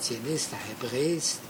zionista hebräist.